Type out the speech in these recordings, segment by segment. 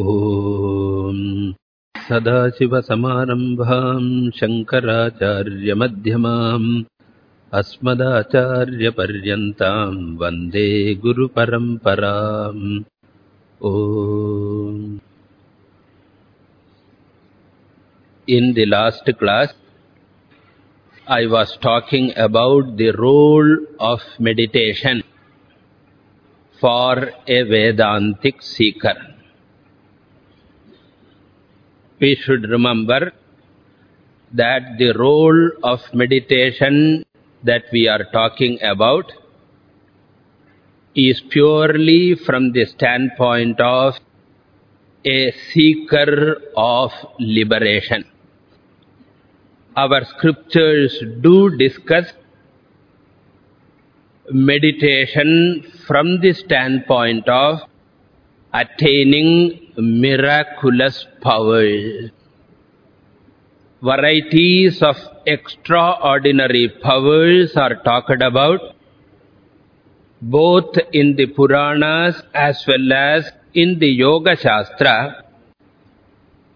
ॐ सदाशिवसमारम्भाम् शङ्कराचार्यमध्यमाम् अस्मदाचार्यपर्यन्ताम् वन्दे गुरुपरम्पराम् ॐ In the last class, I was talking about the role of meditation for a Vedantic seeker. We should remember that the role of meditation that we are talking about is purely from the standpoint of a seeker of liberation. Our scriptures do discuss meditation from the standpoint of attaining miraculous powers. Varieties of extraordinary powers are talked about both in the Puranas as well as in the Yoga Shastra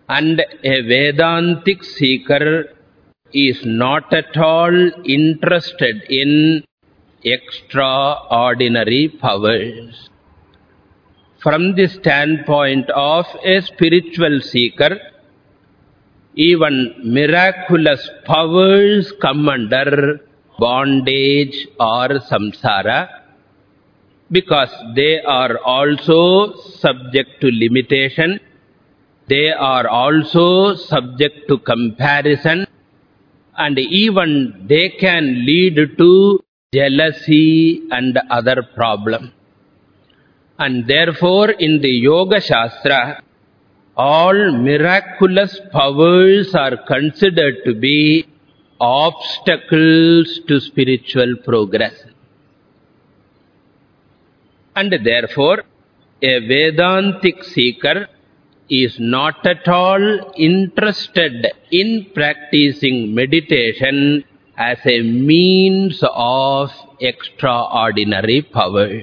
and a Vedantic seeker is not at all interested in extraordinary powers. From the standpoint of a spiritual seeker, even miraculous powers come under bondage or samsara because they are also subject to limitation, they are also subject to comparison, and even they can lead to jealousy and other problems. And therefore, in the Yoga Shastra, all miraculous powers are considered to be obstacles to spiritual progress. And therefore, a Vedantic seeker is not at all interested in practicing meditation as a means of extraordinary power.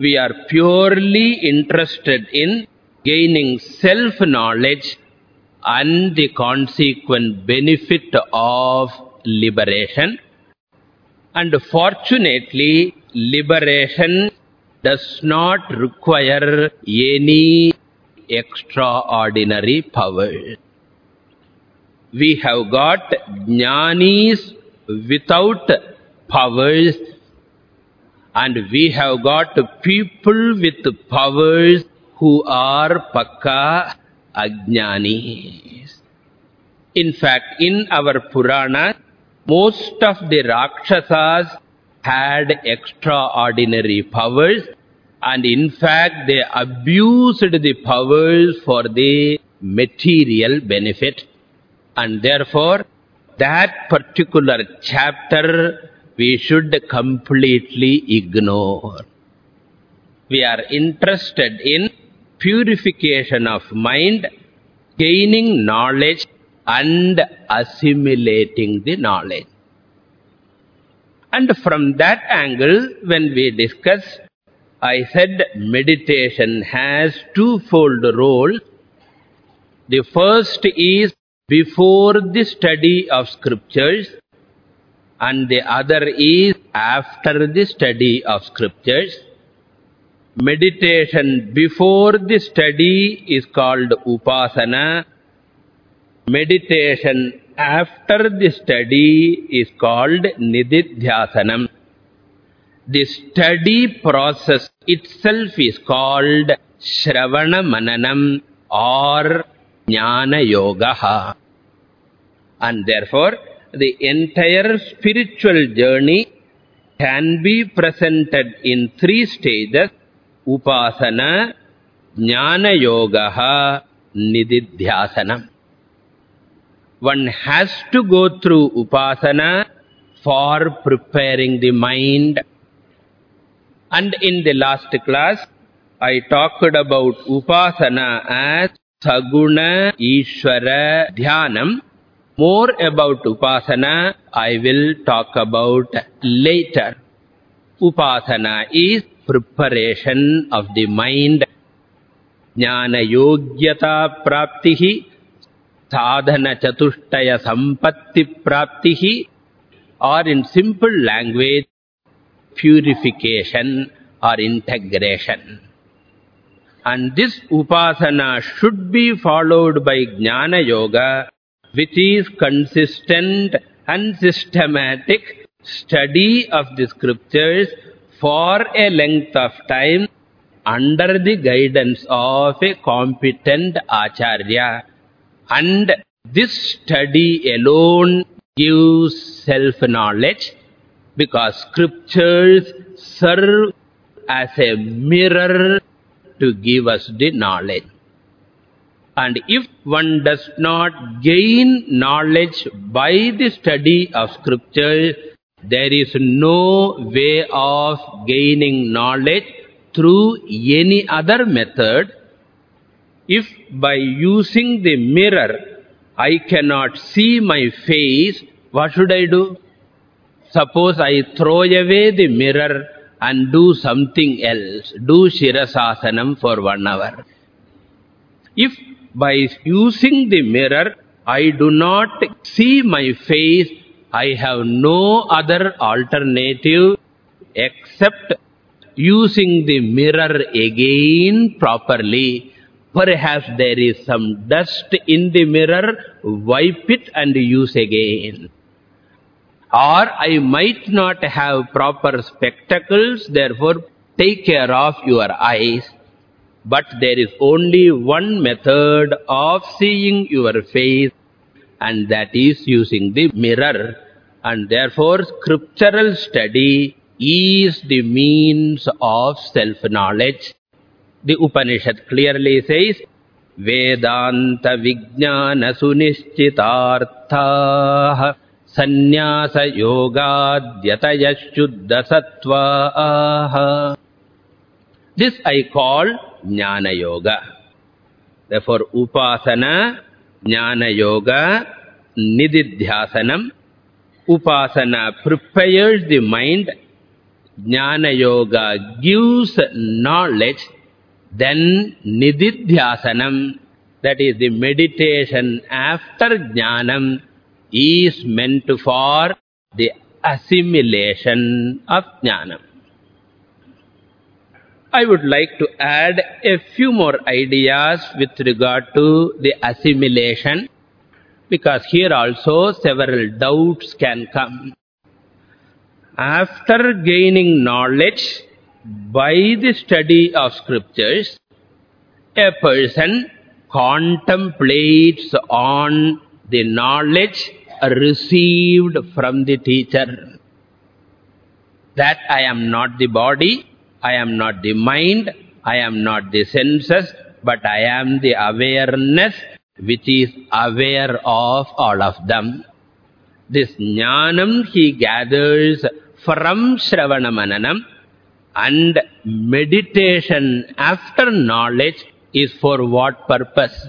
We are purely interested in gaining self-knowledge and the consequent benefit of liberation. And fortunately, liberation does not require any extraordinary power. We have got jnanis without powers and we have got people with powers who are pakka ajnanis. In fact, in our Purana, most of the Rakshasas had extraordinary powers and in fact they abused the powers for the material benefit and therefore that particular chapter we should completely ignore. We are interested in purification of mind, gaining knowledge and assimilating the knowledge. And from that angle, when we discuss, I said meditation has twofold role. The first is before the study of scriptures and the other is after the study of scriptures. Meditation before the study is called upasana. Meditation after the study is called nididhyasanam. The study process itself is called shravana mananam or jnana yoga. And therefore, the entire spiritual journey can be presented in three stages, upasana, jnana yoga, nididhyasanam. One has to go through upasana for preparing the mind. And in the last class, I talked about upasana as saguna ishvara dhyanam. More about upasana I will talk about later. Upasana is preparation of the mind. jnana yogyata praptihi, sadhana chatushtaya sampatti praptihi, or in simple language, purification or integration. And this upasana should be followed by jnana yoga, which is consistent and systematic study of the scriptures for a length of time under the guidance of a competent acharya. And this study alone gives self-knowledge because scriptures serve as a mirror to give us the knowledge. And if one does not gain knowledge by the study of scripture, there is no way of gaining knowledge through any other method. If by using the mirror, I cannot see my face, what should I do? Suppose I throw away the mirror and do something else. Do Shirasasanam for one hour. If by using the mirror, I do not see my face, I have no other alternative except using the mirror again properly. Perhaps there is some dust in the mirror, wipe it and use again. Or I might not have proper spectacles, therefore take care of your eyes. But there is only one method of seeing your face and that is using the mirror. And therefore scriptural study is the means of self-knowledge. The Upanishad clearly says, Vedanta Vijnana Sunischitartha Sannyasa Yogadyataya Shuddha Sattvaha This I call Jnana Yoga. Therefore, Upasana, Jnana Yoga, Nididhyasanam. Upasana prepares the mind. Jnana Yoga gives knowledge. Then Nididhyasanam, that is the meditation after Jnanam, is meant for the assimilation of Jnanam. I would like to add a few more ideas with regard to the assimilation because here also several doubts can come. After gaining knowledge by the study of scriptures, a person contemplates on the knowledge received from the teacher. That I am not the body, I am not the mind, I am not the senses, but I am the awareness which is aware of all of them. This jnanam he gathers from Shravana Mananam and meditation after knowledge is for what purpose?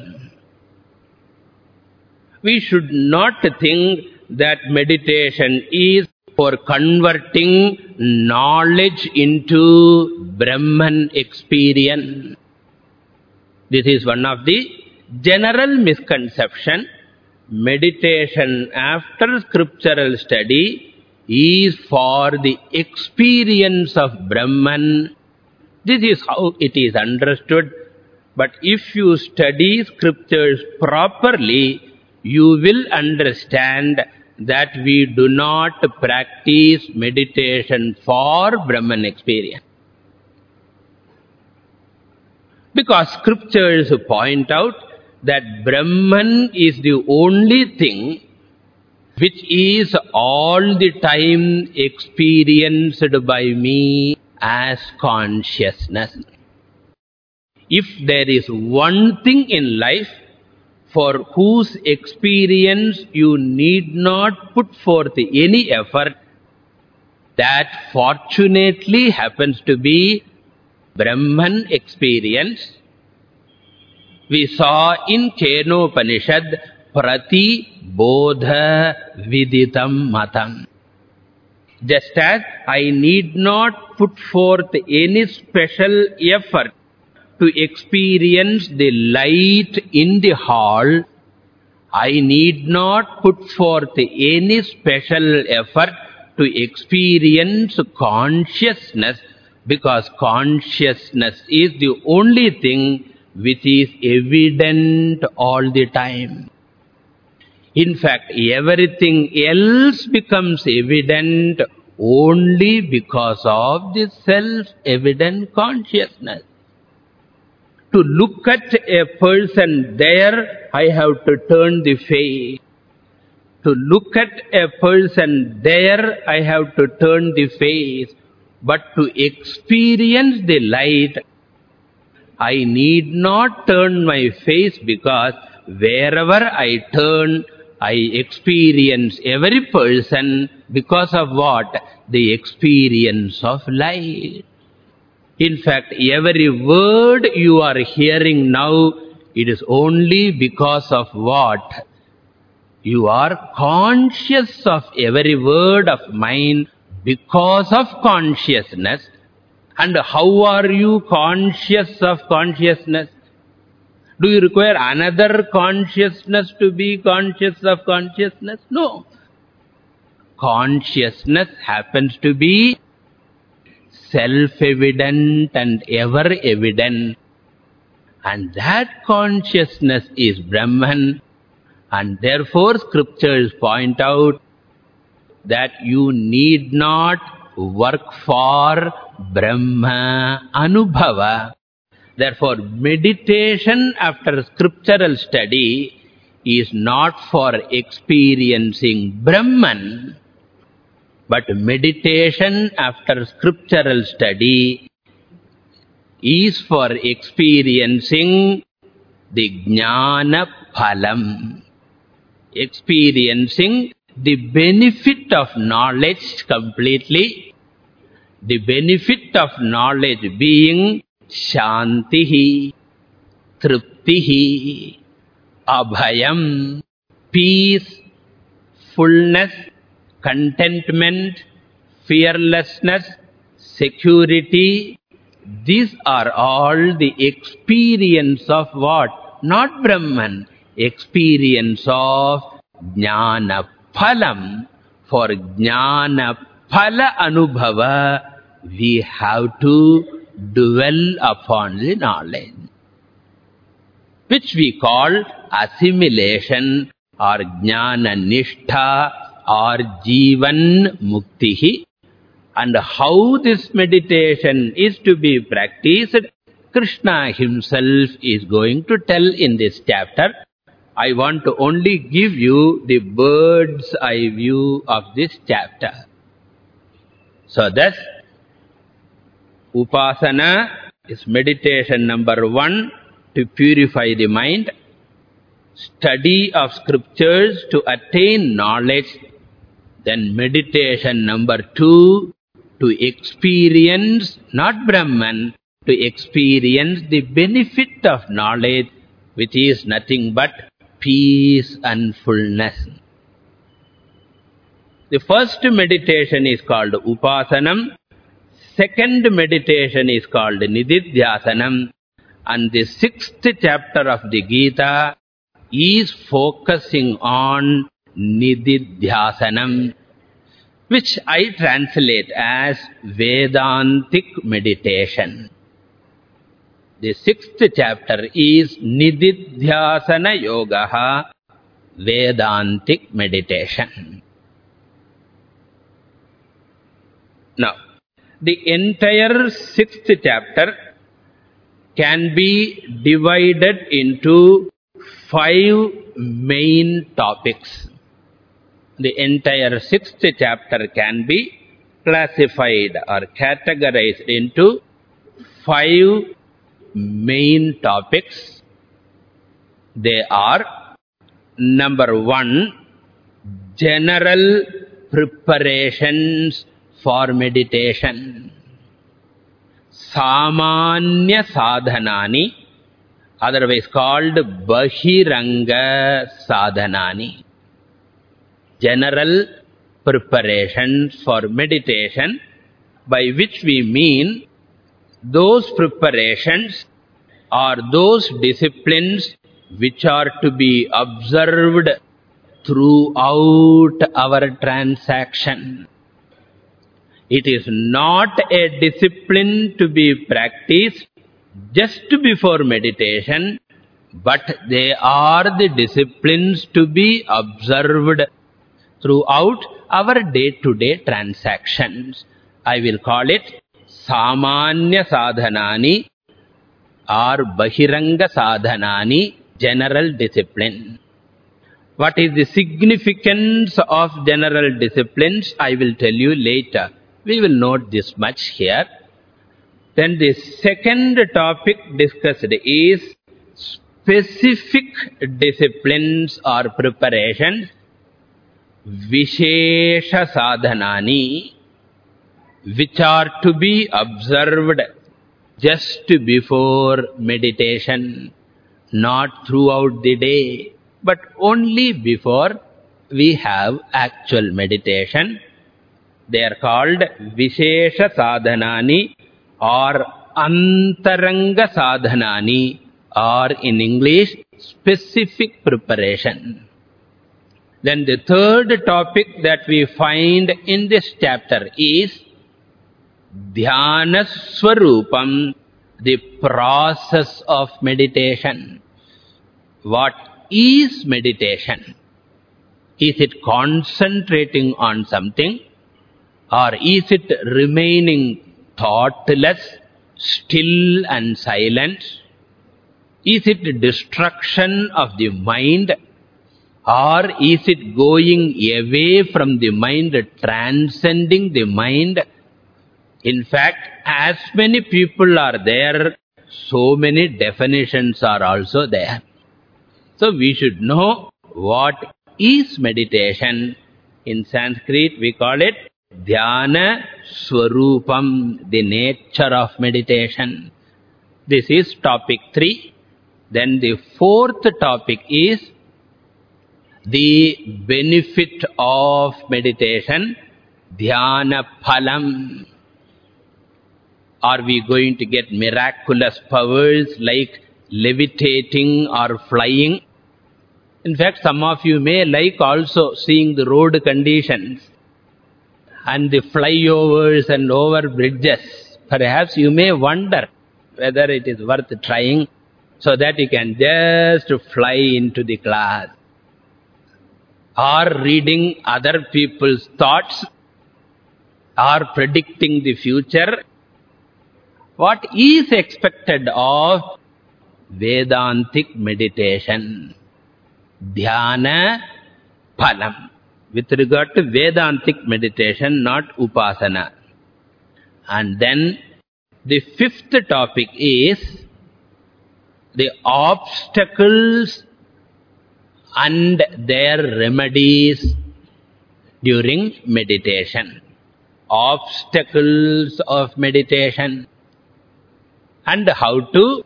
We should not think that meditation is for converting knowledge into Brahman experience. This is one of the general misconception. Meditation after scriptural study is for the experience of Brahman. This is how it is understood. But if you study scriptures properly, you will understand that we do not practice meditation for Brahman experience. Because scriptures point out that Brahman is the only thing which is all the time experienced by me as consciousness. If there is one thing in life for whose experience you need not put forth any effort, that fortunately happens to be Brahman experience. We saw in Kenopanishad, Prati Bodha Viditam Matam. Just as I need not put forth any special effort to experience the light in the hall, I need not put forth any special effort to experience consciousness because consciousness is the only thing which is evident all the time. In fact, everything else becomes evident only because of the self-evident consciousness. To look at a person there, I have to turn the face. To look at a person there, I have to turn the face. But to experience the light, I need not turn my face because wherever I turn, I experience every person because of what? The experience of light. In fact, every word you are hearing now, it is only because of what? You are conscious of every word of mine because of consciousness. And how are you conscious of consciousness? Do you require another consciousness to be conscious of consciousness? No. Consciousness happens to be self-evident and ever-evident. And that consciousness is Brahman. And therefore scriptures point out that you need not work for Brahma Anubhava. Therefore, meditation after scriptural study is not for experiencing Brahman, but meditation after scriptural study is for experiencing the Jnana Phalam, experiencing the benefit of knowledge completely, the benefit of knowledge being Shantihi, Triptihi, Abhayam, peace, fullness, contentment, fearlessness, security. These are all the experience of what? Not Brahman. Experience of Jnana Phalam. For Jnana Phala Anubhava, we have to dwell upon the knowledge, which we call assimilation or jnana nishtha or jivan muktihi. And how this meditation is to be practiced, Krishna himself is going to tell in this chapter. I want to only give you the bird's eye view of this chapter. So thus, Upasana is meditation number one to purify the mind. Study of scriptures to attain knowledge. Then meditation number two to experience, not Brahman, to experience the benefit of knowledge, which is nothing but peace and fullness. The first meditation is called Upasanam second meditation is called Nididhyasanam. And the sixth chapter of the Gita is focusing on Nididhyasanam, which I translate as Vedantic meditation. The sixth chapter is Nididhyasana Yoga, Vedantic meditation. Now, the entire sixth chapter can be divided into five main topics. The entire sixth chapter can be classified or categorized into five main topics. They are number one, general preparations for meditation. Samanya sadhanani, otherwise called Bahiranga sadhanani. General preparations for meditation, by which we mean those preparations are those disciplines which are to be observed throughout our transaction. It is not a discipline to be practiced just before meditation, but they are the disciplines to be observed throughout our day-to-day -day transactions. I will call it Samanya Sadhanani or Bahiranga Sadhanani, general discipline. What is the significance of general disciplines? I will tell you later. We will note this much here. Then the second topic discussed is specific disciplines or preparations Vishesha sadhanani, which are to be observed just before meditation, not throughout the day, but only before we have actual meditation. They are called Vishesha sadhanani or Antaranga sadhanani or in English, specific preparation. Then the third topic that we find in this chapter is Dhyana Swarupam, the process of meditation. What is meditation? Is it concentrating on something? Or is it remaining thoughtless, still and silent? Is it destruction of the mind? Or is it going away from the mind, transcending the mind? In fact, as many people are there, so many definitions are also there. So we should know what is meditation. In Sanskrit, we call it Dhyana Swarupam, the nature of meditation. This is topic 3. Then the fourth topic is the benefit of meditation, dhyana phalam. Are we going to get miraculous powers like levitating or flying? In fact, some of you may like also seeing the road conditions and the flyovers and over bridges. Perhaps you may wonder whether it is worth trying so that you can just fly into the class or reading other people's thoughts or predicting the future. What is expected of Vedantic meditation? Dhyana phalam. With regard to Vedantic meditation, not Upasana. And then the fifth topic is the obstacles and their remedies during meditation. Obstacles of meditation and how to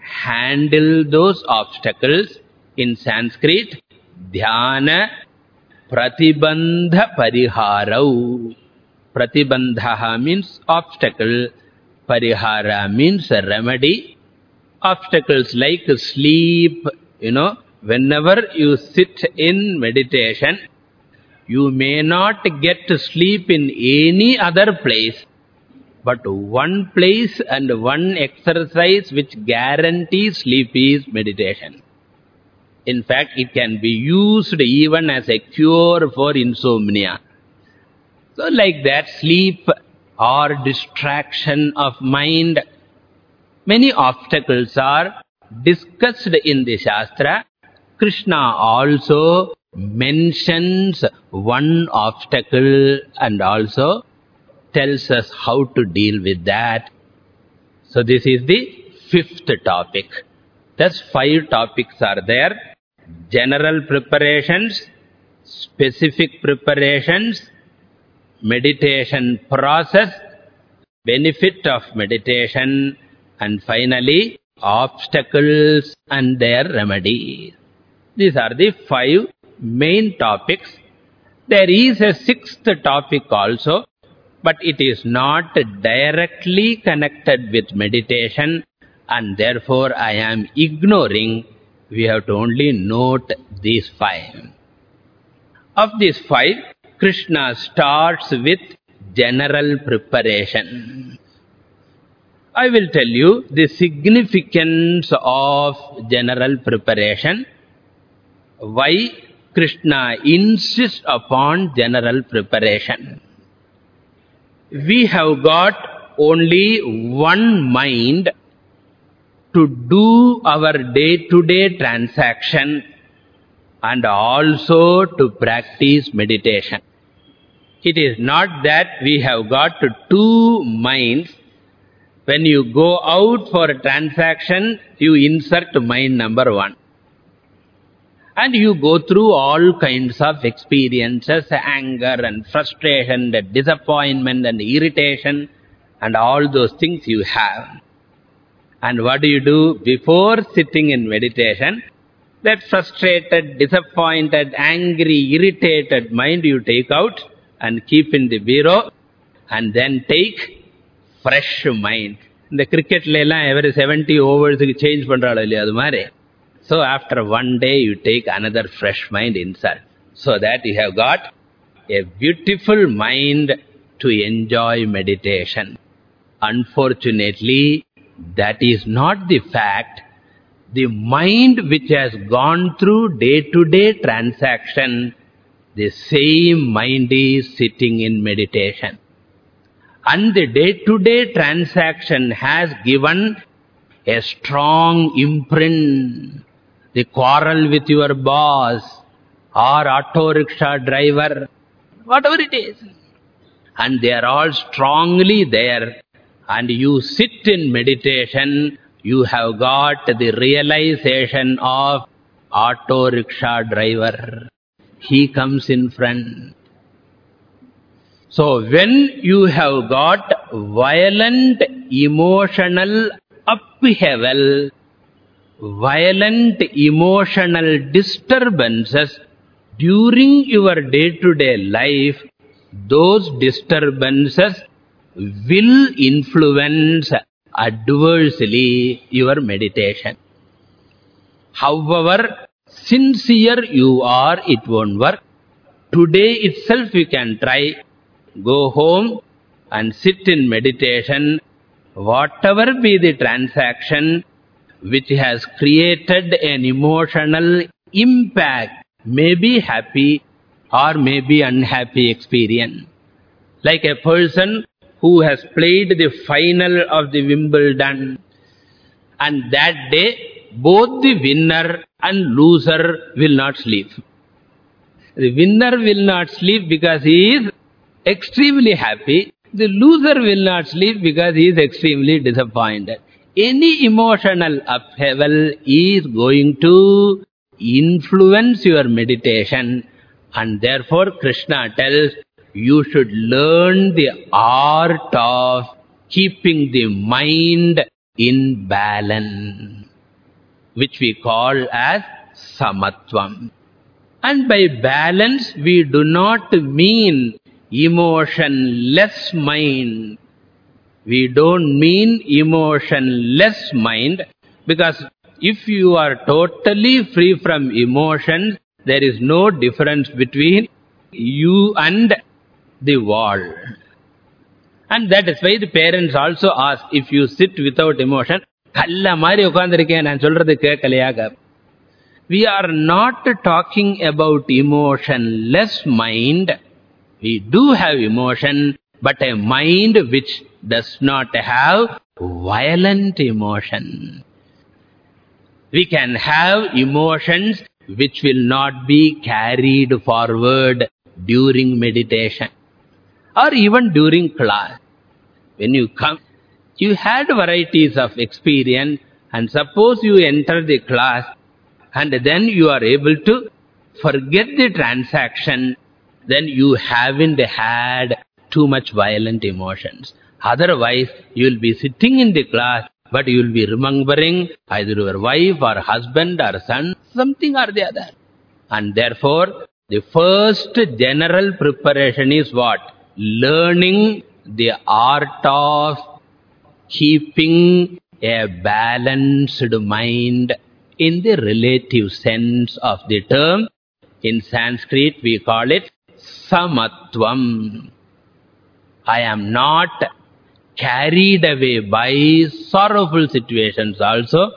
handle those obstacles in Sanskrit. Dhyana Pratibandha Pariharau. Pratibandha means obstacle. Parihara means remedy. Obstacles like sleep, you know, whenever you sit in meditation, you may not get to sleep in any other place, but one place and one exercise which guarantees sleep is meditation. In fact, it can be used even as a cure for insomnia. So like that, sleep or distraction of mind, many obstacles are discussed in the Shastra Krishna also mentions one obstacle and also tells us how to deal with that. So this is the fifth topic. Thus five topics are there. General preparations, specific preparations, meditation process, benefit of meditation, and finally obstacles and their remedies. These are the five main topics. There is a sixth topic also, but it is not directly connected with meditation and therefore I am ignoring. We have to only note these five. Of these five, Krishna starts with general preparation. I will tell you the significance of general preparation, why Krishna insists upon general preparation. We have got only one mind to do our day-to-day -day transaction and also to practice meditation. It is not that we have got two minds. When you go out for a transaction, you insert mind number one. And you go through all kinds of experiences, anger and frustration, and disappointment and irritation, and all those things you have. And what do you do before sitting in meditation? That frustrated, disappointed, angry, irritated mind you take out and keep in the bureau and then take fresh mind. In the cricket, every 70 overs change pandrala adu so after one day you take another fresh mind inside so that you have got a beautiful mind to enjoy meditation unfortunately that is not the fact. The mind which has gone through day-to-day -day transaction, the same mind is sitting in meditation. And the day-to-day -day transaction has given a strong imprint. The quarrel with your boss or auto rickshaw driver, whatever it is. And they are all strongly there and you sit in meditation, you have got the realization of auto rickshaw driver. He comes in front. So when you have got violent emotional upheaval, violent emotional disturbances during your day-to-day -day life, those disturbances will influence adversely your meditation. However sincere you are, it won't work. Today itself you can try. Go home and sit in meditation. Whatever be the transaction which has created an emotional impact, may be happy or may be unhappy experience. Like a person who has played the final of the Wimbledon. And that day, both the winner and loser will not sleep. The winner will not sleep because he is extremely happy. The loser will not sleep because he is extremely disappointed. Any emotional upheaval is going to influence your meditation. And therefore Krishna tells, you should learn the art of keeping the mind in balance, which we call as samatvam. And by balance, we do not mean emotionless mind. We don't mean emotionless mind because if you are totally free from emotions, there is no difference between you and the wall. And that is why the parents also ask, if you sit without emotion, கல்ல மாதிரி உட்கார்ந்திருக்கேன் நான் சொல்றது கேட்கலையாக we are not talking about emotionless mind we do have emotion but a mind which does not have violent emotion we can have emotions which will not be carried forward during meditation or even during class. When you come, you had varieties of experience and suppose you enter the class and then you are able to forget the transaction, then you haven't had too much violent emotions. Otherwise, you will be sitting in the class, but you will be remembering either your wife or husband or son, something or the other. And therefore, the first general preparation is what? learning the art of keeping a balanced mind in the relative sense of the term. In Sanskrit, we call it samatvam. I am not carried away by sorrowful situations also.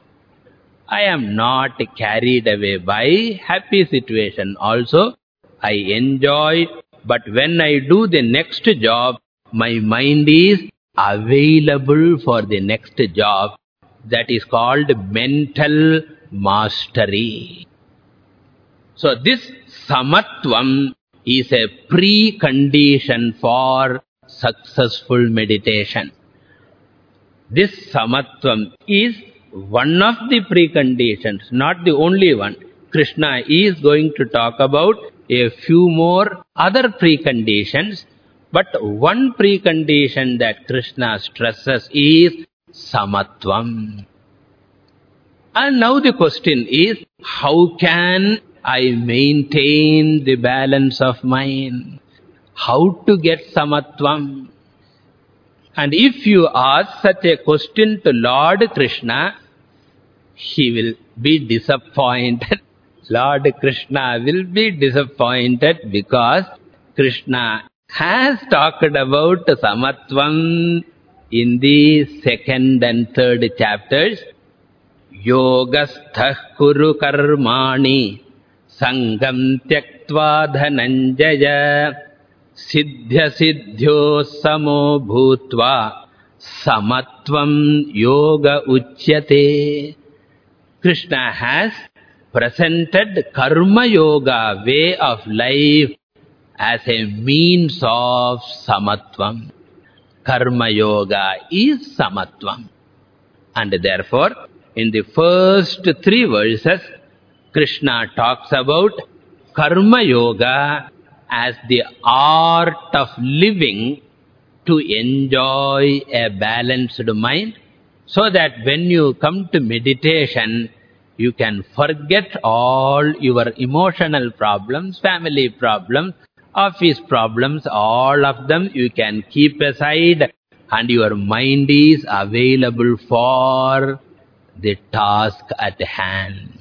I am not carried away by happy situation also. I enjoy, but when I do the next job, my mind is available for the next job. That is called mental mastery. So this samatvam is a precondition for successful meditation. This samatvam is one of the preconditions, not the only one. Krishna is going to talk about a few more other preconditions, but one precondition that Krishna stresses is samatvam. And now the question is, how can I maintain the balance of mind? How to get samatvam? And if you ask such a question to Lord Krishna, he will be disappointed. Lord Krishna will be disappointed because Krishna has talked about samatvam in the second and third chapters. Yogasthah kuru karmani sangam tyaktva dhananjaya of life, as a means of samatvam. Karma yoga is samatvam. And therefore, in the first three verses, Krishna talks about karma yoga as the art of living to enjoy a balanced mind so that when you come to meditation, you can forget all your emotional problems, family problems, office problems, all of them you can keep aside and your mind is available for the task at hand.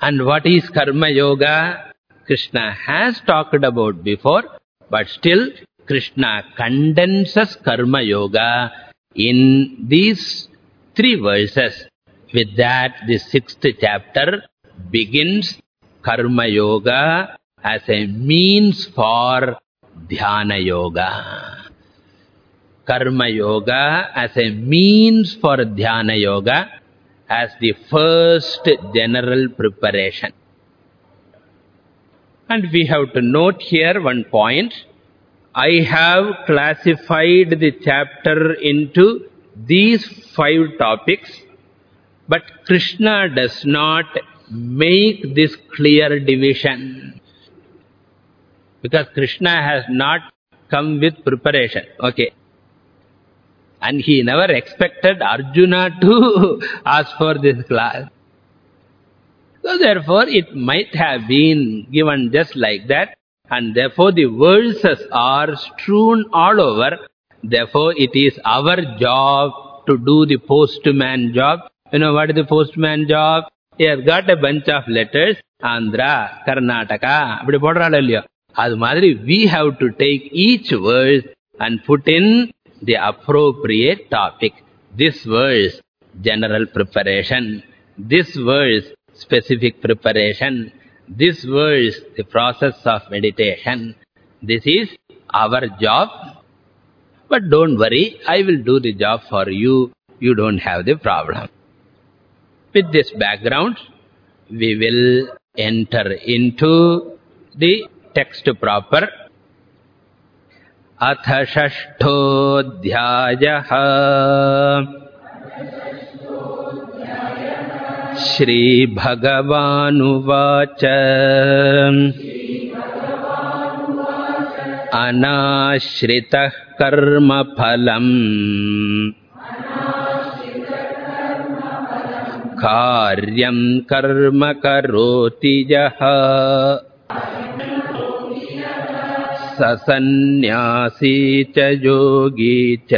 And what is Karma Yoga? Krishna has talked about before, but still Krishna condenses Karma Yoga in these three verses. With that, the sixth chapter begins Karma Yoga as a means for Dhyana Yoga. Karma Yoga as a means for Dhyana Yoga as the first general preparation. And we have to note here one point. I have classified the chapter into these five topics but Krishna does not make this clear division. Because Krishna has not come with preparation. Okay. And he never expected Arjuna to ask for this class. So therefore, it might have been given just like that. And therefore, the verses are strewn all over. Therefore, it is our job to do the postman job. You know what is the postman job? He has got a bunch of letters. Andhra, Karnataka. Apdi podral illaya. We have to take each verse and put in the appropriate topic. This verse, general preparation. This verse, specific preparation. This verse, the process of meditation. This is our job. But don't worry, I will do the job for you. You don't have the problem. With this background, we will enter into the text proper. अथ षष्ठोऽध्यायः श्रीभगवानुवाच। अनाश्रितः कर्मफलम्। कार्यं कर्म करोति यः। ससन्न्यासी च योगी च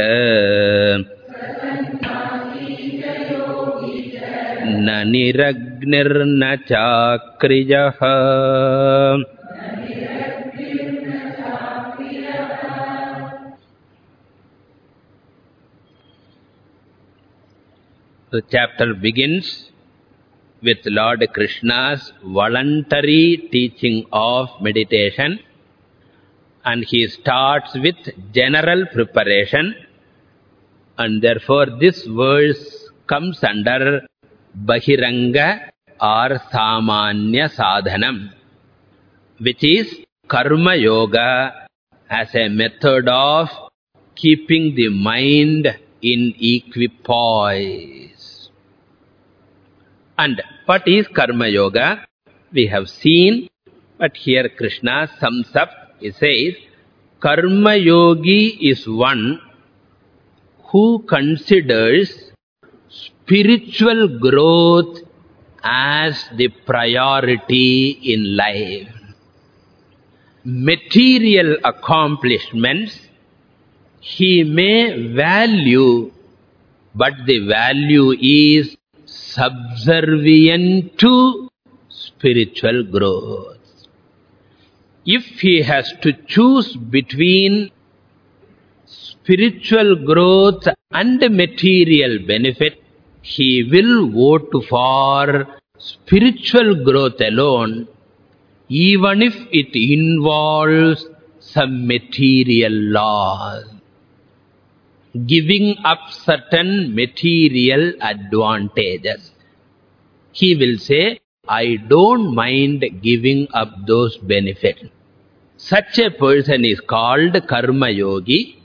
न निरग्निर्न चाक्रियः The chapter begins with Lord Krishna's voluntary teaching of meditation and he starts with general preparation and therefore this verse comes under Bahiranga or Samanya Sadhanam which is Karma Yoga as a method of keeping the mind in equipoise. And what is Karma Yoga? We have seen, but here Krishna sums up, he says, Karma Yogi is one who considers spiritual growth as the priority in life. Material accomplishments he may value, but the value is subservient to spiritual growth. If he has to choose between spiritual growth and material benefit, he will vote for spiritual growth alone, even if it involves some material loss giving up certain material advantages. He will say, I don't mind giving up those benefits. Such a person is called Karma Yogi,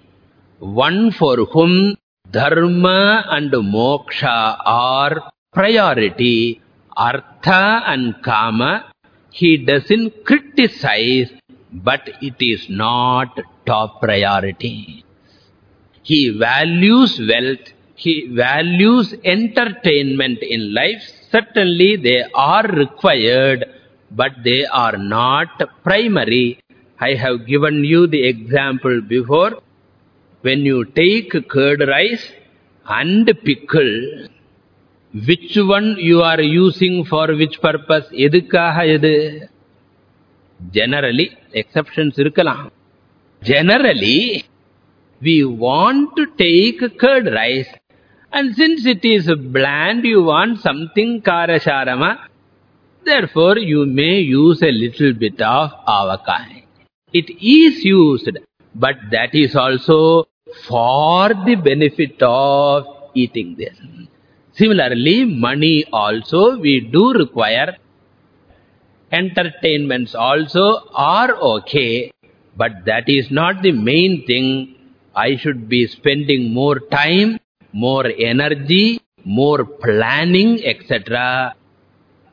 one for whom Dharma and Moksha are priority, Artha and Kama, he doesn't criticize, but it is not top priority. He values wealth, he values entertainment in life. Certainly they are required, but they are not primary. I have given you the example before when you take curd rice and pickle, which one you are using for which purpose? Edukkaha edu? Generally, exceptions irukkalam. Generally, we want to take curd rice. And since it is bland, you want something karasharama. Therefore, you may use a little bit of avakai. It is used but that is also for the benefit of eating this. Similarly, money also we do require. Entertainments also are okay, but that is not the main thing. I should be spending more time, more energy, more planning, etc.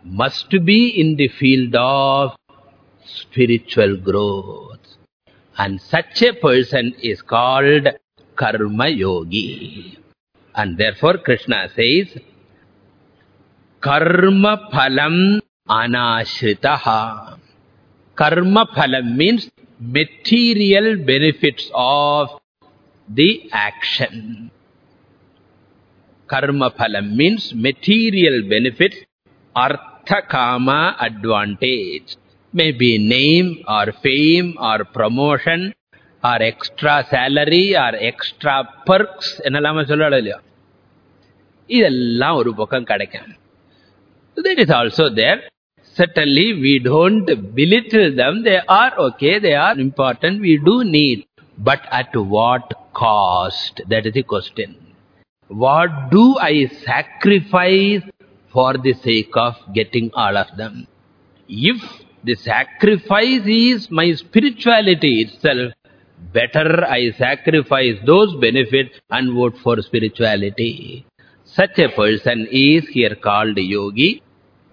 Must be in the field of spiritual growth. And such a person is called Karma Yogi. And therefore Krishna says, Karma Phalam Anashritaha. Karma Phalam means material benefits of the action. Karma Phalam means material benefits, Artha Kama advantage Maybe name or fame or promotion or extra salary or extra perks என்னெல்லாம சொல்லலாம் இல்லையா இதெல்லாம் ஒரு பக்கம் கிடைக்கும் that is also there certainly we don't belittle them they are okay they are important we do need but at what cost that is the question what do i sacrifice for the sake of getting all of them if the sacrifice is my spirituality itself better i sacrifice those benefits and vote for spirituality such a person is here called yogi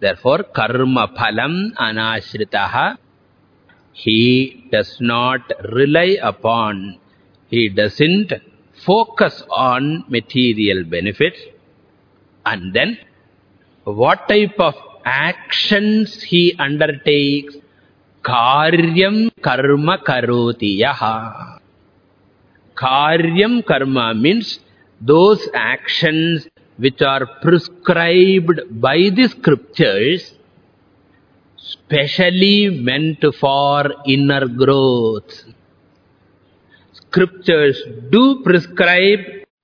Therefore, karma phalam anashritaha. He does not rely upon, he doesn't focus on material benefits. And then, what type of he undertakes? Karyam karma karoti yaha. Karyam karma means those actions which are prescribed by the scriptures, specially meant for inner growth. Scriptures do prescribe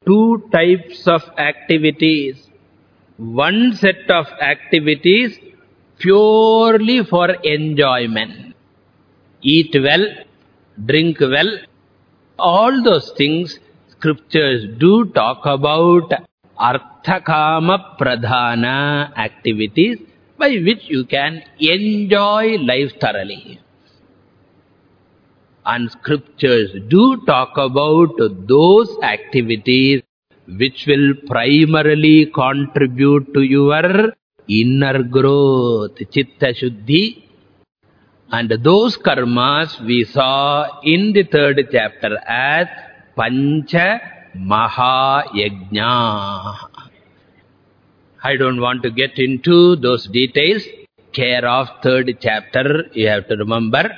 two types of activities. One set of activities purely for enjoyment. Eat well, drink well. All those things scriptures do talk about arthakama pradhana activities by which you can enjoy life thoroughly. And scriptures do talk about those activities which will primarily contribute to your inner growth, chitta shuddhi. And those karmas we saw in the third chapter as Pancha Mahayajna. I don't want to get into those details. Care of third chapter, you have to remember.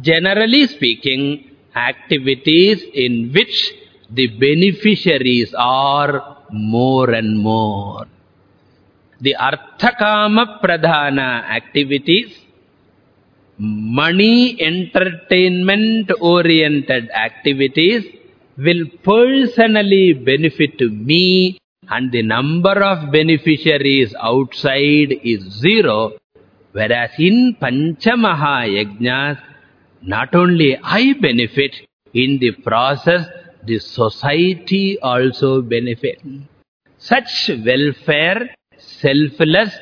Generally speaking, activities in which the beneficiaries are more and more. The Arthakama Pradhana activities, money entertainment oriented activities will personally benefit me and the number of beneficiaries outside is zero. Whereas in Panchamaha Yajnas, not only I benefit, in the process, the society also benefit. Hmm. Such welfare, selfless,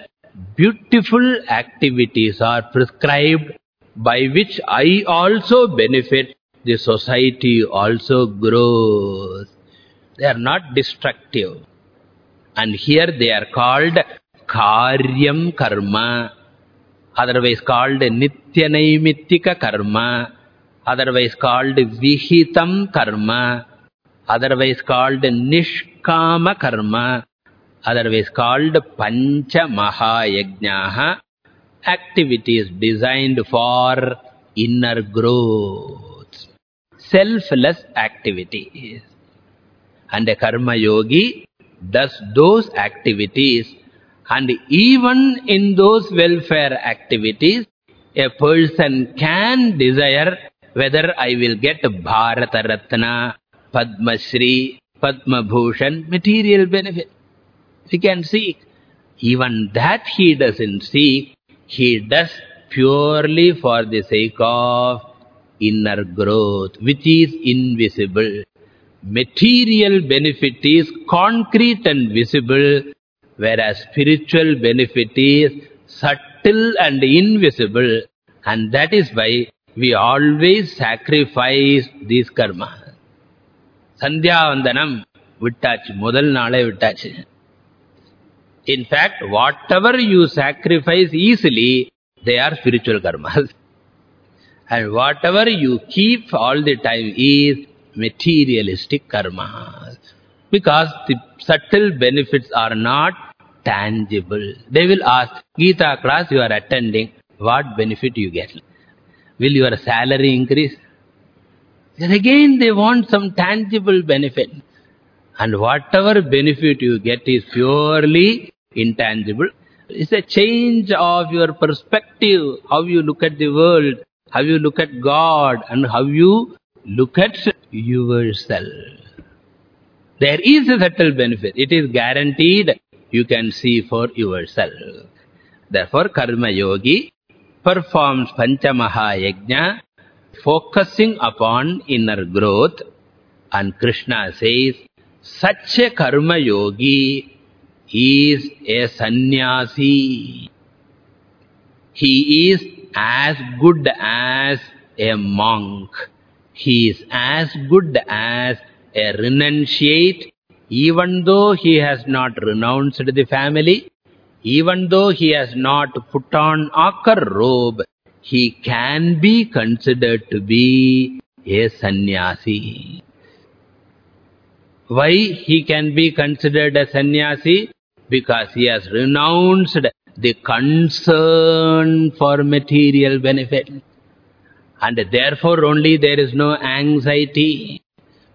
beautiful activities are prescribed by which I also benefit, the society also grows. They are not destructive. And here they are called Karyam Karma otherwise called Nityanaimittika Karma, otherwise called Vihitam Karma, otherwise called Nishkama Karma, otherwise called Pancha Mahayajnaha, activities designed for inner growth, selfless activities. And a Karma Yogi does those activities. And even in those welfare activities, a person can desire whether I will get Bharata Ratna, Padma Shri, Padma Bhushan, material benefit. He can seek. Even that he doesn't seek. He does purely for the sake of inner growth, which is invisible. Material benefit is concrete and visible, whereas spiritual benefit is subtle and invisible and that is why we always sacrifice these karma. Sandhyavandanam vittachu, mudal naale vittachu. In fact, whatever you sacrifice easily, they are spiritual karmas. And whatever you keep all the time is materialistic karmas. Because the subtle benefits are not tangible. They will ask, Gita class you are attending, what benefit you get? Will your salary increase? Then again they want some tangible benefit. And whatever benefit you get is purely intangible. It's a change of your perspective, how you look at the world, how you look at God, and how you look at yourself. There is a subtle benefit. It is guaranteed you can see for yourself. Therefore, Karma Yogi performs Panchamaha Yajna, focusing upon inner growth. And Krishna says, such a Karma Yogi is a sannyasi. He is as good as a monk. He is as good as a renunciate even though he has not renounced the family, even though he has not put on ochre robe, he can be considered to be a sannyasi. Why he can be considered a sannyasi? Because he has renounced the concern for material benefit. And therefore only there is no anxiety.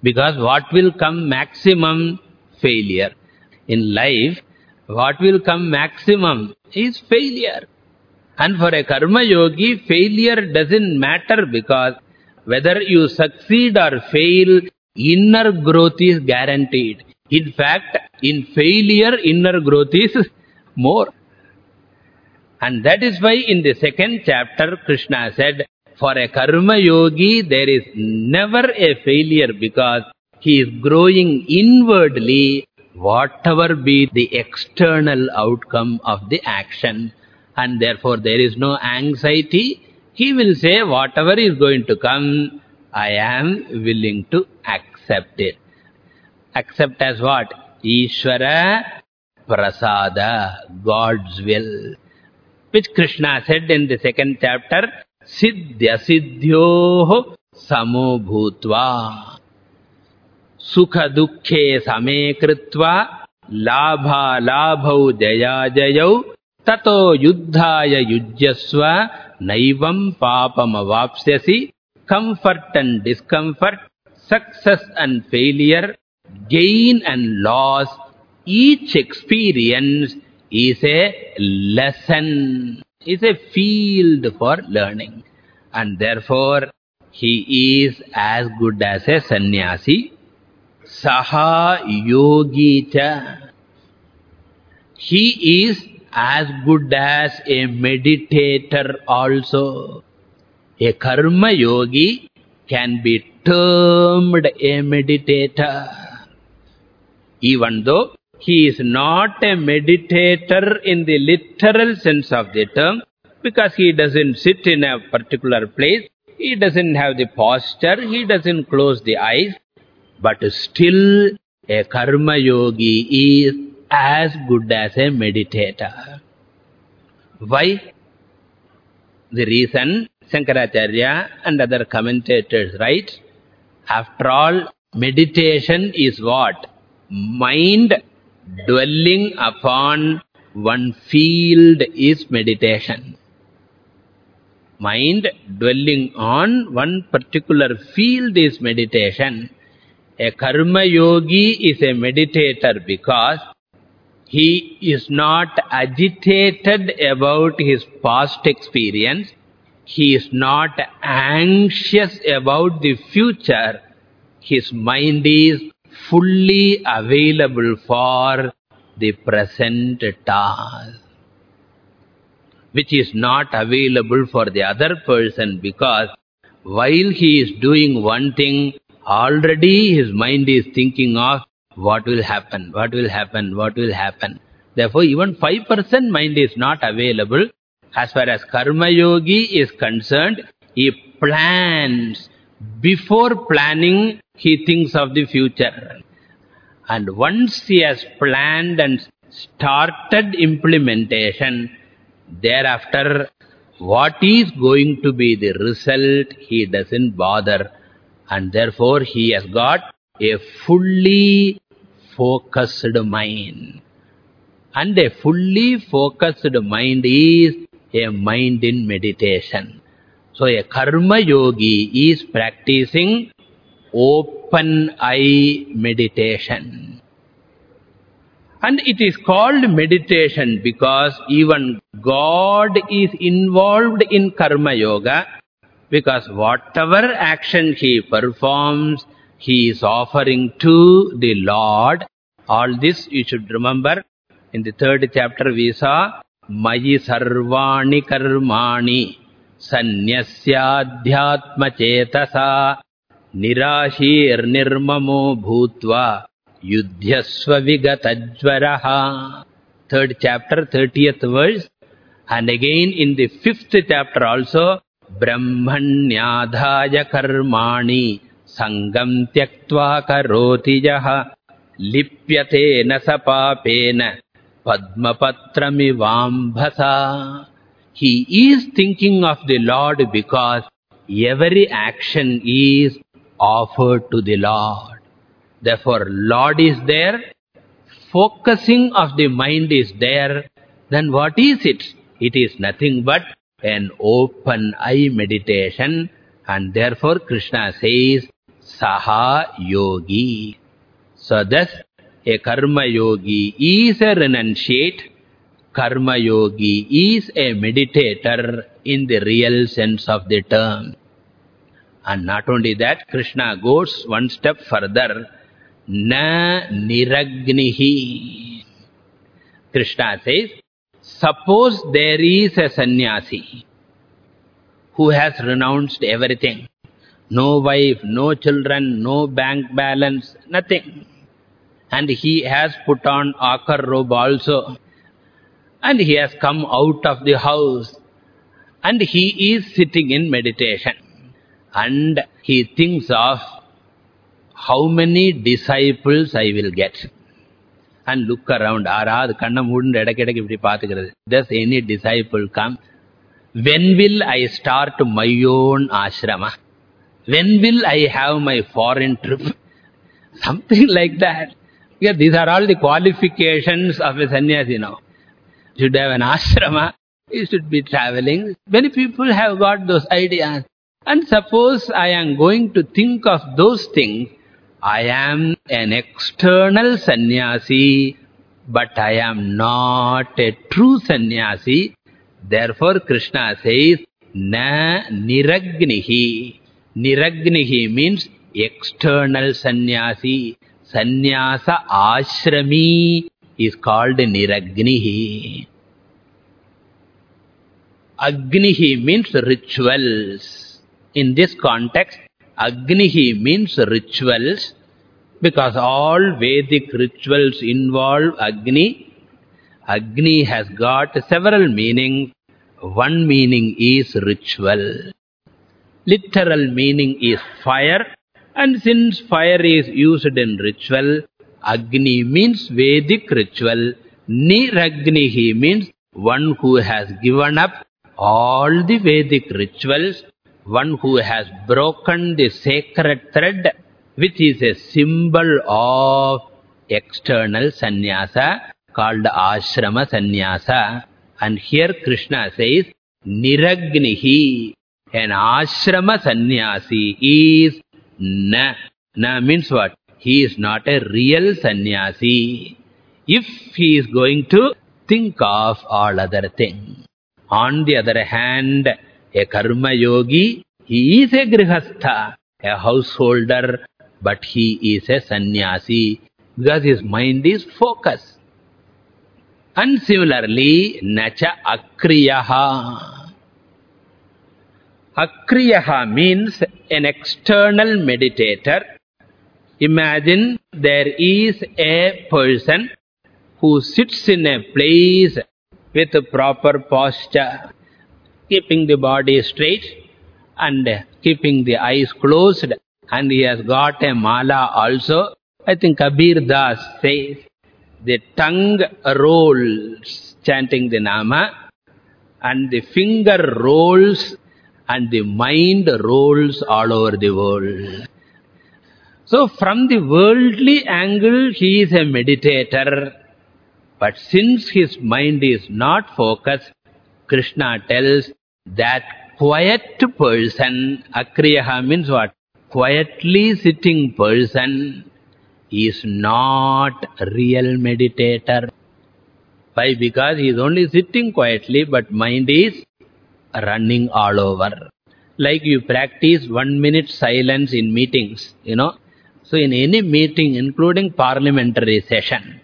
Because what will come maximum failure. in life, what will come maximum is failure. And for a karma yogi, failure doesn't matter because whether you succeed or fail, inner growth is guaranteed. In fact, in failure, inner growth is more. And that is why in the second chapter, Krishna said, for a karma yogi, there is never a failure because he is growing inwardly, whatever be the external outcome of the action. And therefore, there is no anxiety. He will say, whatever is going to come, I am willing to accept it. Accept as what? Ishvara prasada, God's will. Which Krishna said in the second chapter, Siddhya siddhyoho samo bhutva. Sukha dukkhe same kritva, labha labhau jaya jayau, yuddhaya yujyasva, naivam papam avapsyasi, comfort and discomfort, success and failure, gain and loss, each experience is a lesson, is a field for learning. And therefore, he is as good as a sannyasi. Saha yogi cha. He is as good as a meditator also. A karma yogi can be termed a meditator. Even though he is not a meditator in the literal sense of the term because he doesn't sit in a particular place, he doesn't have the posture, he doesn't close the eyes, but still a karma yogi is as good as a meditator. Why? The reason Shankaracharya and other commentators write, after all, meditation is what? Mind dwelling upon one field is meditation. Mind dwelling on one particular field is meditation. A karma yogi is a meditator because he is not agitated about his past experience. He is not anxious about the future. His mind is fully available for the present task, which is not available for the other person because while he is doing one thing, already his mind is thinking of what will happen, what will happen, what will happen. Therefore, even 5% mind is not available. As far as Karma Yogi is concerned, he plans. Before planning, he thinks of the future. And once he has planned and started implementation, thereafter, what is going to be the result, he doesn't bother. And therefore, he has got a fully focused mind. And a fully focused mind is a mind in meditation. So a karma yogi is practicing open eye meditation. And it is called meditation because even God is involved in karma yoga because whatever action he performs, he is offering to the Lord. All this you should remember. In the third chapter we saw, Mayi Sarvani Karmani निराशीर्निर्ममो भूत्वा युध्यस्व विगतज्वरः third chapter 30th verse and again in the fifth chapter also brahmanyadhaya karmani sangam tyaktva karoti yah lipyate na sapapena padmapatramivambhasa he is thinking of the lord because every action is offered to the Lord. Therefore, Lord is there, focusing of the mind is there, then what is it? It is nothing but an open eye meditation. And therefore Krishna says, Saha Yogi. So thus, a karma yogi is a renunciate, karma yogi is a meditator in the real sense of the term. And not only that, Krishna goes one step further. Na niragnihi. Krishna says, suppose there is a sannyasi who has renounced everything. No wife, no children, no bank balance, nothing. And he has put on ochre robe also. And he has come out of the house. And he is sitting in meditation. And he thinks of how many disciples I will get. And look around. Does any disciple come? When will I start my own ashrama? When will I have my foreign trip? Something like that. Yeah, these are all the qualifications of a sannyasi now. Should have an ashrama, he should be traveling. Many people have got those ideas. And suppose I am going to think of those things, I am an external sannyasi, but I am not a true sannyasi. Therefore, Krishna says, Na niragnihi. Niragnihi means external sannyasi. Sannyasa ashrami is called niragnihi. Agnihi means rituals. In this context, Agnihi means rituals because all Vedic rituals involve Agni. Agni has got several meanings. One meaning is ritual. Literal meaning is fire. And since fire is used in ritual, Agni means Vedic ritual. Niragnihi means one who has given up all the Vedic rituals, one who has broken the sacred thread, which is a symbol of external sannyasa called ashrama sannyasa. And here Krishna says, Niragnihi, an ashrama sannyasi is na. Na means what? He is not a real sannyasi. If he is going to think of all other things. On the other hand, a karma yogi, he is a grihastha, a householder, but he is a sannyasi because his mind is focused. And similarly, nacha akriyaha. Akriyaha means an external meditator. Imagine there is a person who sits in a place with a proper posture, keeping the body straight and keeping the eyes closed. And he has got a mala also. I think Kabir Das says, the tongue rolls chanting the nama and the finger rolls and the mind rolls all over the world. So from the worldly angle, he is a meditator. But since his mind is not focused, Krishna tells that quiet person, akriyaha means what? Quietly sitting person is not real meditator. Why? Because he is only sitting quietly, but mind is running all over. Like you practice one minute silence in meetings, you know. So in any meeting, including parliamentary session,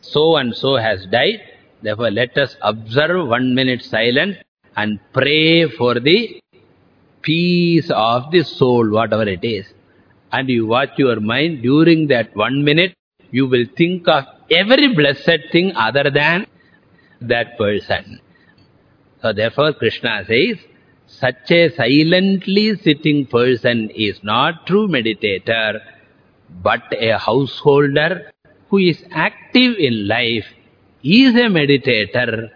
so and so has died, therefore let us observe one minute silence and pray for the peace of the soul, whatever it is. And you watch your mind during that one minute, you will think of every blessed thing other than that person. So therefore Krishna says, such a silently sitting person is not true meditator, but a householder who is active in life is a meditator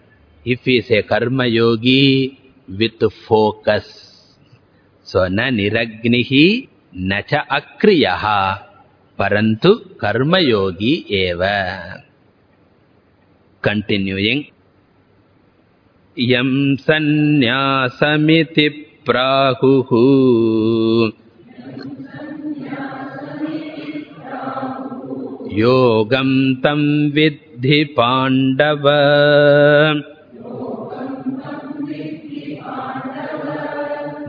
if he is a karma yogi with focus. So, na niragnihi na cha akriyaha parantu karma yogi eva. Continuing. यं सन्न्यासमिति प्राहुः। योगं तं विद्धि पाण्डव।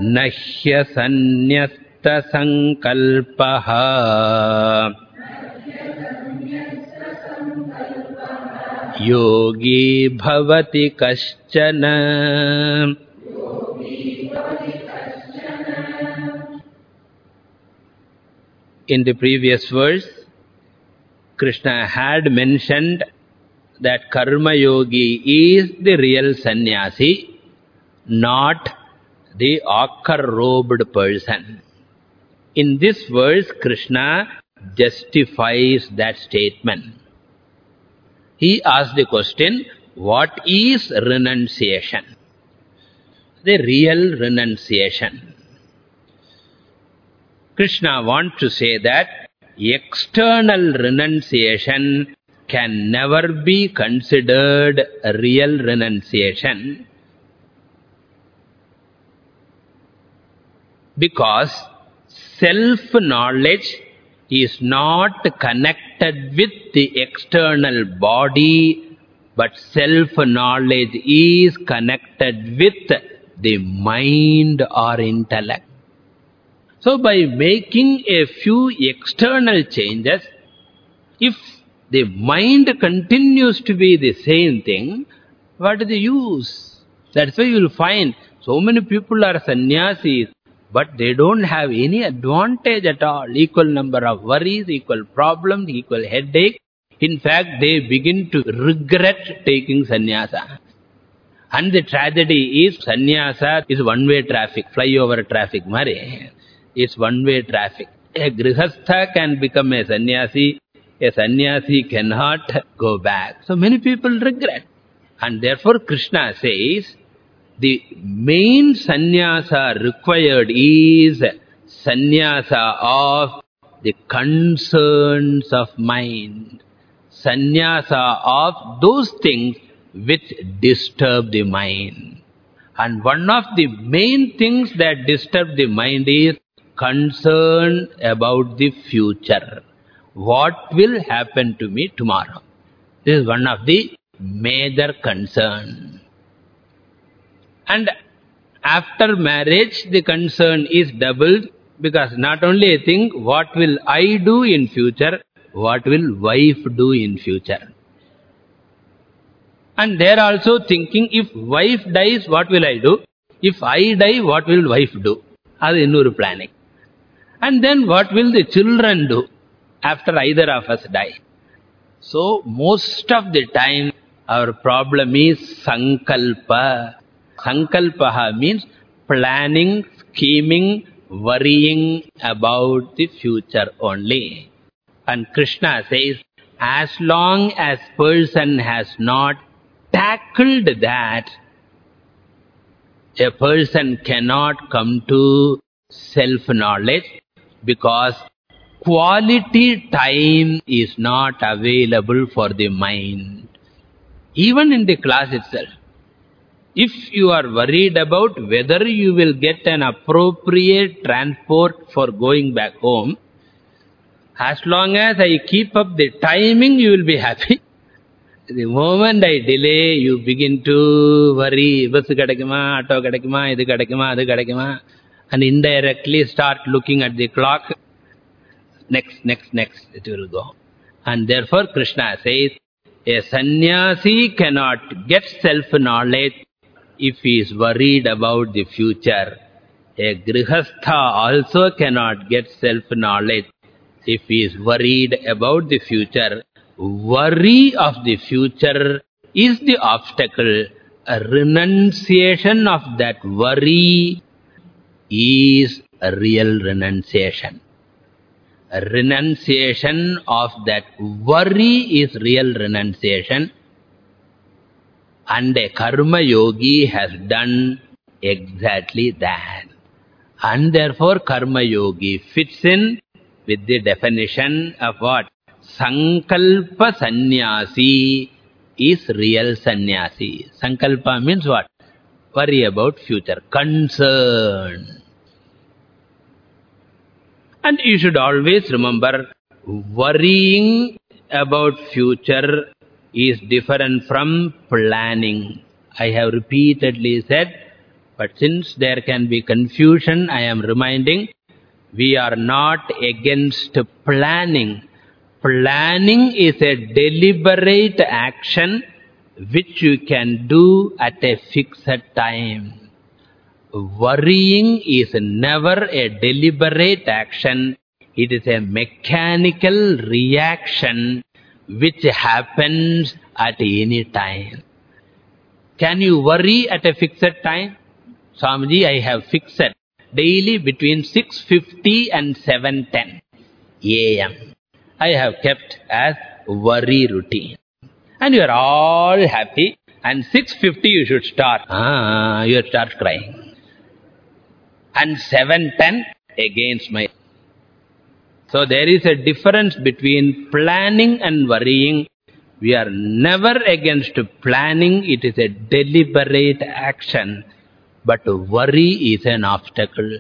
न ह्यसन्न्यस्तसङ्कल्पः। Yogi bhavati kaschana In the previous verse, Krishna had mentioned that Karma Yogi is the real sannyasi, not the ochre-robed person. In this verse, Krishna justifies that statement. He asked the question, what is renunciation? The real renunciation. Krishna wants to say that external renunciation can never be considered real renunciation because self-knowledge is not connected with the external body but self-knowledge is connected with the mind or intellect. So by making a few external changes, if the mind continues to be the same thing, what is the use? That's why you will find so many people are sannyasis, but they don't have any advantage at all. Equal number of worries, equal problems, equal headache. In fact, they begin to regret taking sannyasa. And the tragedy is sannyasa is one-way traffic, flyover traffic. Mare is one-way traffic. A grihastha can become a sannyasi, a sannyasi cannot go back. So many people regret. And therefore Krishna says, the main sannyasa required is sannyasa of the concerns of mind. Sannyasa of those things which disturb the mind. And one of the main things that disturb the mind is concern about the future. What will happen to me tomorrow? This is one of the major concern. And after marriage, the concern is doubled because not only I think, what will I do in future, what will wife do in future. And they are also thinking, if wife dies, what will I do? If I die, what will wife do? That is innur planning. And then what will the children do after either of us die? So, most of the time, our problem is sankalpa, Sankalpaha means planning, scheming, worrying about the future only. And Krishna says, as long as person has not tackled that, a person cannot come to self-knowledge because quality time is not available for the mind. Even in the class itself. If you are worried about whether you will get an appropriate transport for going back home, as long as I keep up the timing, you will be happy. The moment I delay, you begin to worry, bus kadakima, auto kadakima, idu kadakima, adu kadakima and indirectly start looking at the clock. Next, next, next, it will go. And therefore Krishna says, a sannyasi cannot get self-knowledge if he is worried about the future. A grihastha also cannot get self-knowledge if he is worried about the future. Worry of the future is the obstacle. A renunciation of that worry is a real renunciation. A renunciation of that worry is real renunciation. And a karma yogi has done exactly that. And therefore karma yogi fits in with the definition of what? Sankalpa sannyasi is real sannyasi. Sankalpa means what? Worry about future. Concern. And you should always remember, worrying about future is different from planning. I have repeatedly said, but since there can be confusion, I am reminding, we are not against planning. Planning is a deliberate action which you can do at a fixed time. Worrying is never a deliberate action. It is a mechanical reaction which happens at any time. Can you worry at a fixed time? Swamiji, I have fixed daily between 6.50 and 7.10 a.m. I have kept as worry routine. And you are all happy. And 6.50 you should start. Ah, you start crying and 710 against my. So there is a difference between planning and worrying. We are never against planning. It is a deliberate action. But worry is an obstacle.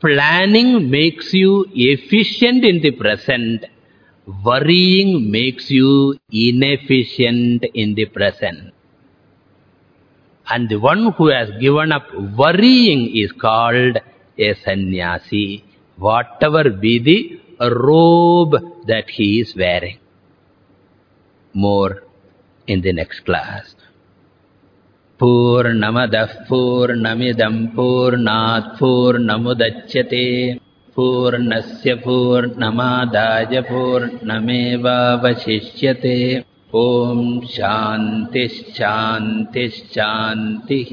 Planning makes you efficient in the present. Worrying makes you inefficient in the present. And the one who has given up worrying is called a sannyasi, whatever be the a robe that he is wearing. More in the row these वेरिक्स्ट् class पूर्णमदह्नमिदम् पूर्णात्पूर्णमुदच्छ्यते पूर्णस्य पूर्णमादायपूर्णमेवावशिष्यते ॐ शान्तिश्चान्तिश्चान्तिः